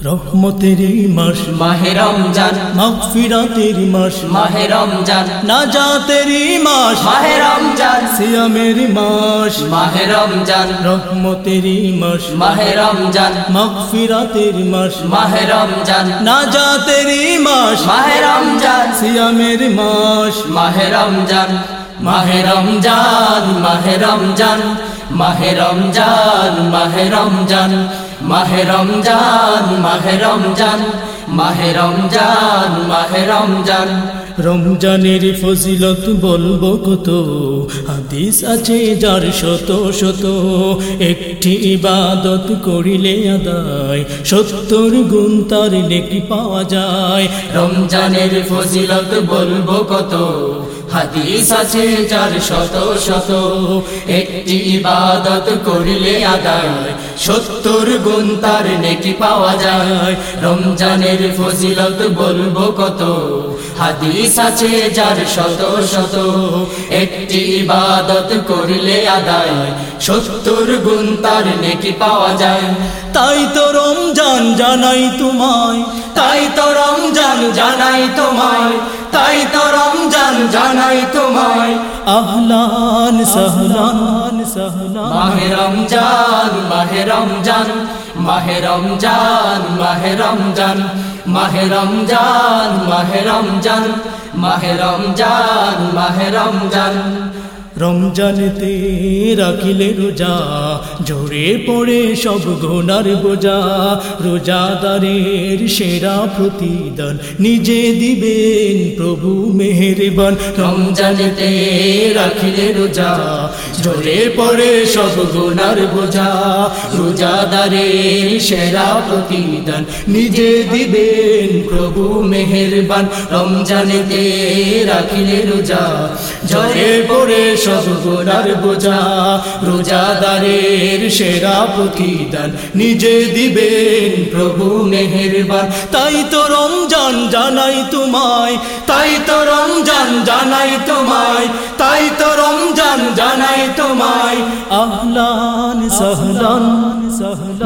রহমতের মাস মাহে রমজান মাগফিরাতের মাস মাহে রমজান নাজাতের মাস মাহে রমজান সিয়ামের মাস মাহে রমজান রহমতের মাস মাহে রমজান মাগফিরাতের মাস মাহে রমজান নাজাতের মাস মাহে রমজান সিয়ামের মাস মাহে রমজান মাহে রমজান মাহে রমজান মাহে রমজান মাহে রমজান মাহে রমজান মাহে রমজান মাহে রমজান মাহে রমজান। রমজানের ফজিলত বলব কত? হাদিস আছে যার শত শত। একটি ইবাদত করিলে আদায় সত্তর গুণ তার নেকি পাওয়া যায়। রমজানের ফজিলত বলব কত? হাদিস আছে যার শত শত। একটি ইবাদত করিলে আদায় সত্তর গুণ তার নেকি পাওয়া যায়। রমজানের ফজিলত বলব কত? হাদিস আছে যার শত শত। একটি ইবাদত করিলে আদায় সত্তর গুণ তার নেকি পাওয়া যায়। তাই তো রমজান জানাই তোমায়, তাই তো রমজান জানাই তোমায়, তাই তো জানাই তোমায়। আহলান সহলান সাহলান মাহে রমজান মাহে রমজান মাহে রমজান মাহে রমজান মাহে রমজান মাহে রমজান মাহে রমজান মাহে রমজান। রমজানেতে রাখিলে রোজা, জোরে পড়ে সব গোনার বোঝা। রোজাদারের সেরা প্রতিদান নিজে দিবেন প্রভু মেহেরবান। রমজানেতে রাখিলে রোজা, জোরে পড়ে সব গুনার বোঝা। রোজাদারের সেরা প্রতিদান নিজে দিবেন প্রভু মেহেরবান। রমজানেতে রাখিলে রোজা, জোরে পড়ে সব বোঝা, রোজাদারের সেরা প্রতিদান। নিজে দিবেন প্রভু মেহেরবান। তাই তো রমজান জানাই তোমায়, তাই তো রমজান জানাই তোমায়, তাই তো রমজান জানাই তোমায়। আহলান সাহলান,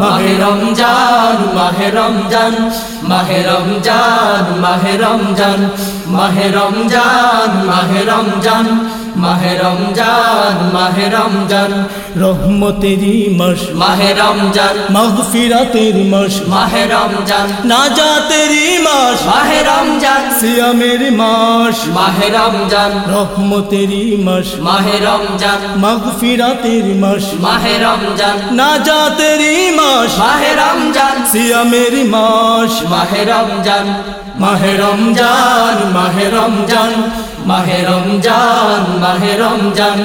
মাহে রমজান মাহে রমজান মাহে রমজান মাহে রমজান মাহে রমজান মাহে রমজান। মাহেরম জান মাহেরম জান রহমতেরই মাস মাহেরম জান মাগফিরাতের মাস মাহেরম জান নাজাতেরই মাস মাহেরম জান সিয়ামের মাস মাহেরম জান রহমতেরই মাস মাহেরম জান মাগফিরাতের মাস মাহেরম জান নাজাতেরই মাস মাহেরম জান সিয়ামের মাস মাহেরম জান মাহেরম জান মাহেরম জান মাহে রমজান মাহে রমজান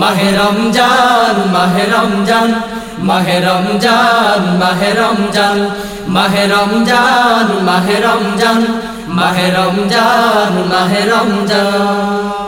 মাহে রমজান মাহে রমজান মাহে রমজান মাহে রমজান মাহে রমজান মাহে রমজান মাহে রমজান মাহে রমজান।